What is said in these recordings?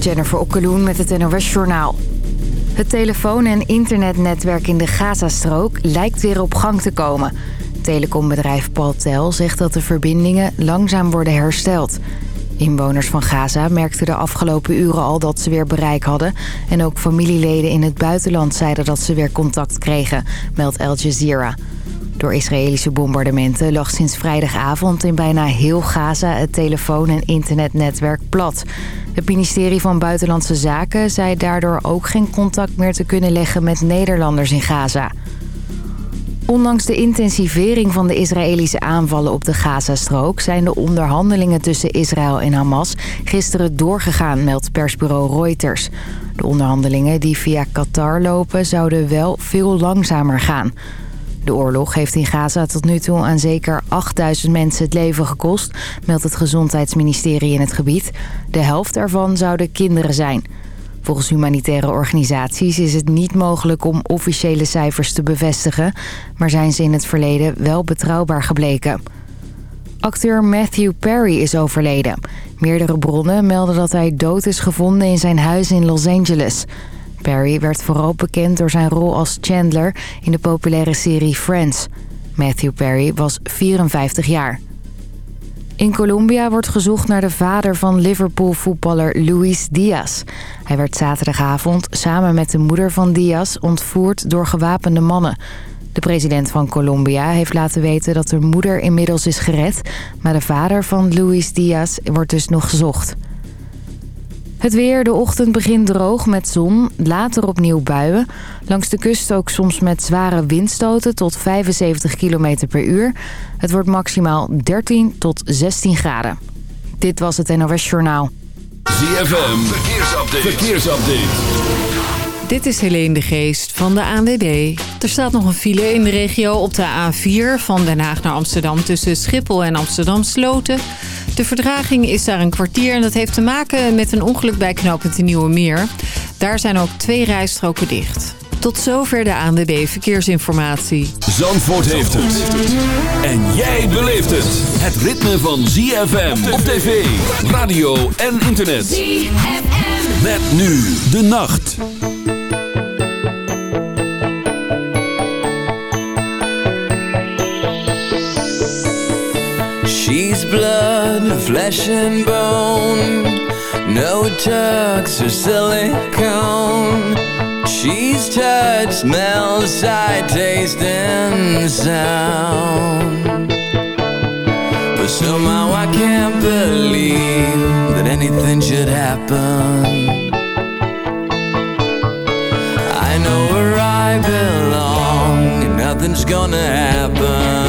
Jennifer Okkeloen met het NOS Journaal. Het telefoon- en internetnetwerk in de Gazastrook lijkt weer op gang te komen. Telecombedrijf Paltel zegt dat de verbindingen langzaam worden hersteld. Inwoners van Gaza merkten de afgelopen uren al dat ze weer bereik hadden. En ook familieleden in het buitenland zeiden dat ze weer contact kregen, meldt Al Jazeera. Door Israëlische bombardementen lag sinds vrijdagavond in bijna heel Gaza het telefoon- en internetnetwerk plat. Het ministerie van Buitenlandse Zaken zei daardoor ook geen contact meer te kunnen leggen met Nederlanders in Gaza. Ondanks de intensivering van de Israëlische aanvallen op de Gazastrook... zijn de onderhandelingen tussen Israël en Hamas gisteren doorgegaan, meldt persbureau Reuters. De onderhandelingen die via Qatar lopen zouden wel veel langzamer gaan. De oorlog heeft in Gaza tot nu toe aan zeker 8000 mensen het leven gekost... meldt het gezondheidsministerie in het gebied. De helft ervan zouden kinderen zijn... Volgens humanitaire organisaties is het niet mogelijk om officiële cijfers te bevestigen... maar zijn ze in het verleden wel betrouwbaar gebleken. Acteur Matthew Perry is overleden. Meerdere bronnen melden dat hij dood is gevonden in zijn huis in Los Angeles. Perry werd vooral bekend door zijn rol als Chandler in de populaire serie Friends. Matthew Perry was 54 jaar. In Colombia wordt gezocht naar de vader van Liverpool-voetballer Luis Diaz. Hij werd zaterdagavond samen met de moeder van Diaz ontvoerd door gewapende mannen. De president van Colombia heeft laten weten dat de moeder inmiddels is gered... maar de vader van Luis Diaz wordt dus nog gezocht. Het weer, de ochtend begint droog met zon, later opnieuw buien. Langs de kust ook soms met zware windstoten tot 75 km per uur. Het wordt maximaal 13 tot 16 graden. Dit was het NOS Journaal. ZFM, verkeersupdate. verkeersupdate. Dit is Helene de Geest van de ANWB. Er staat nog een file in de regio op de A4 van Den Haag naar Amsterdam... tussen Schiphol en Amsterdam Sloten... De verdraging is daar een kwartier en dat heeft te maken met een ongeluk bij knooppunt Nieuwe Meer. Daar zijn ook twee rijstroken dicht. Tot zover de ANWB Verkeersinformatie. Zandvoort heeft het. En jij beleeft het. Het ritme van ZFM op tv, radio en internet. ZFM. Met nu de nacht. Flesh and bone. No tucks or silicone. She's touch, smell, sight, taste and sound. But somehow I can't believe That anything should happen. I know where I belong And nothing's gonna happen,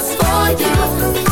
for you,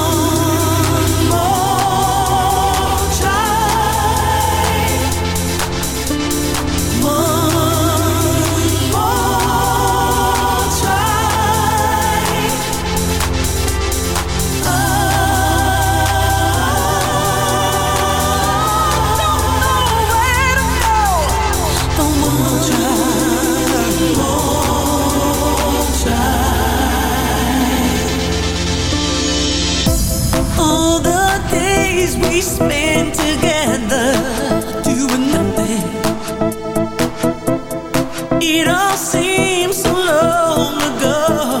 It all seems so long ago.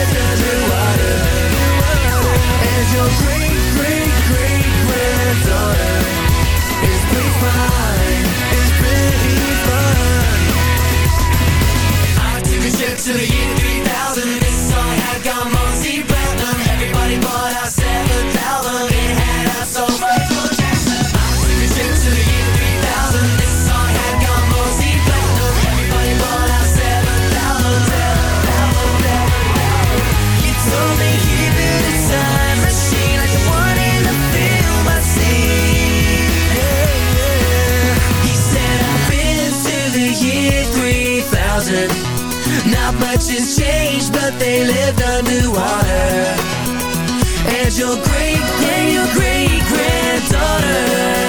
your great, great, great granddaughter is pretty fine, is pretty fine. I took a trip to the year 3000 and this song had gone Monty Brown. changed, but they lived underwater. and your great, great, great granddaughter.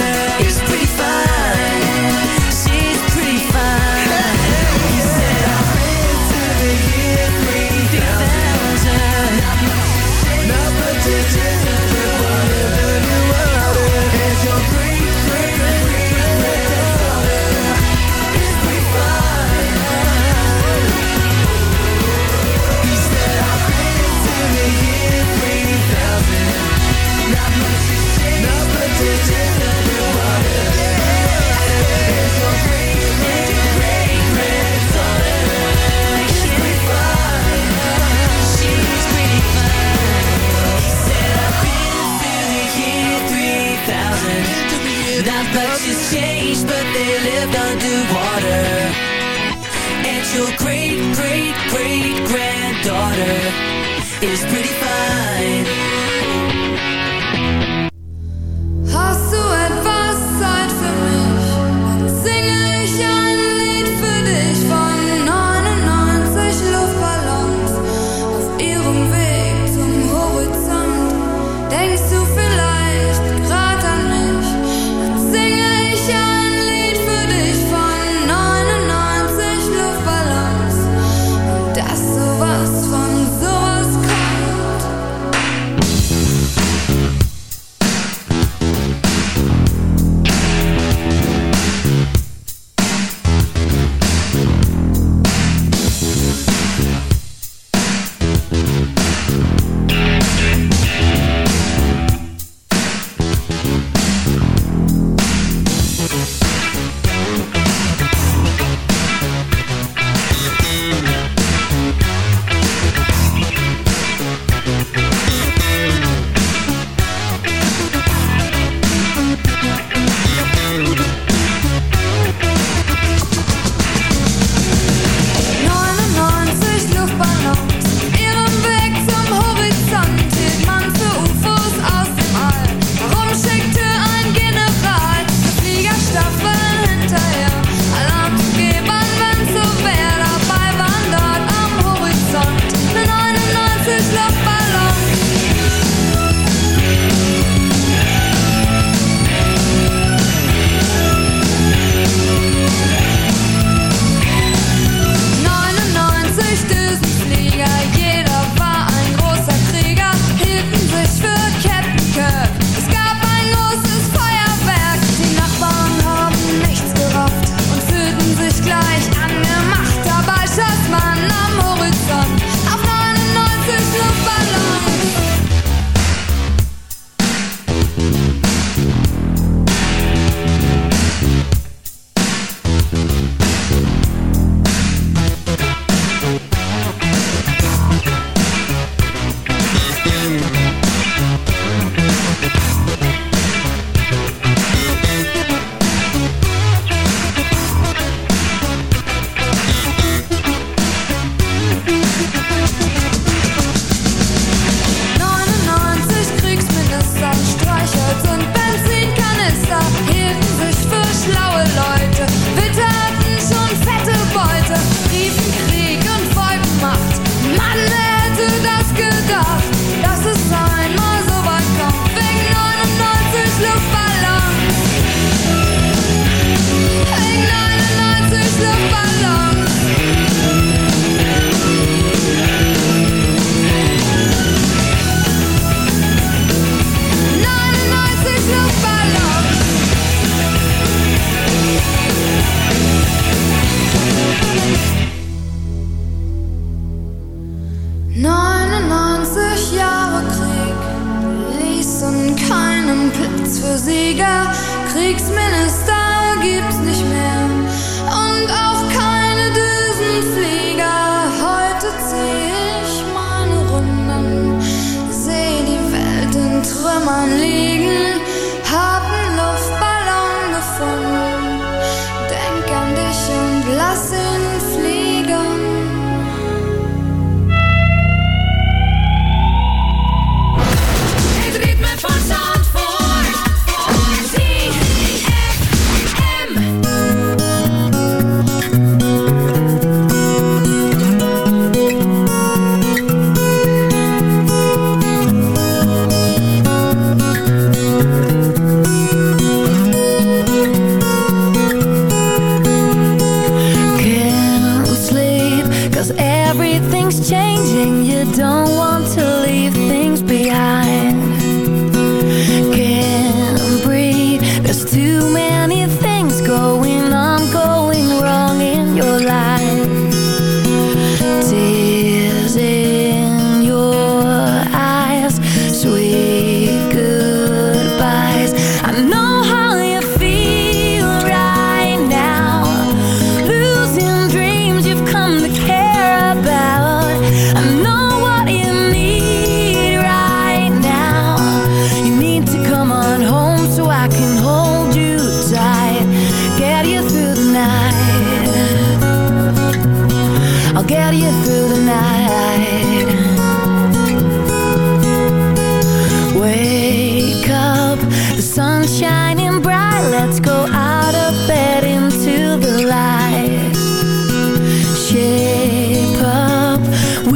Six minutes.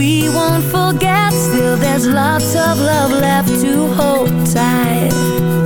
we won't forget. Still there's lots of love left to hold tight.